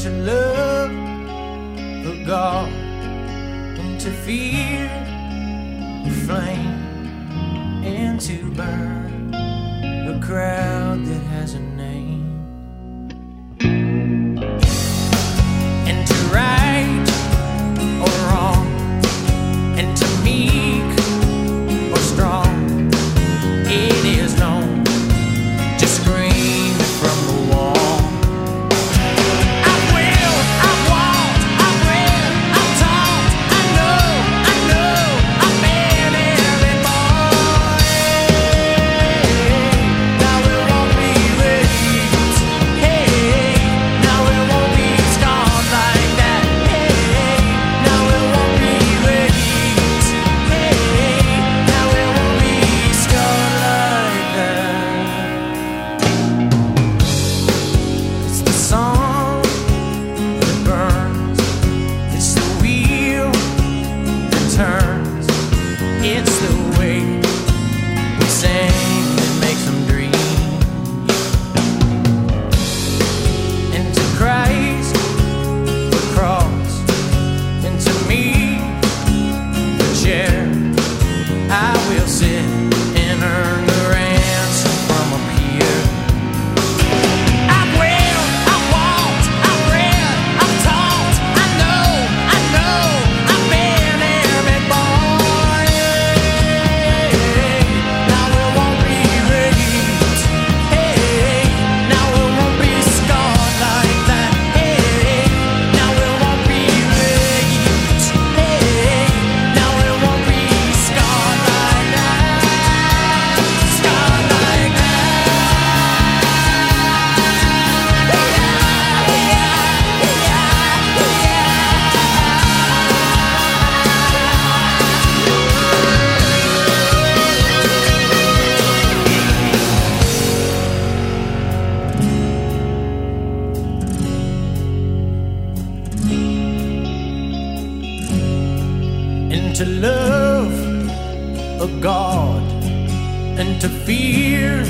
to love, but God into fear the flame, and to burn a crowd that has a name. I will sin. and to love a God and to fear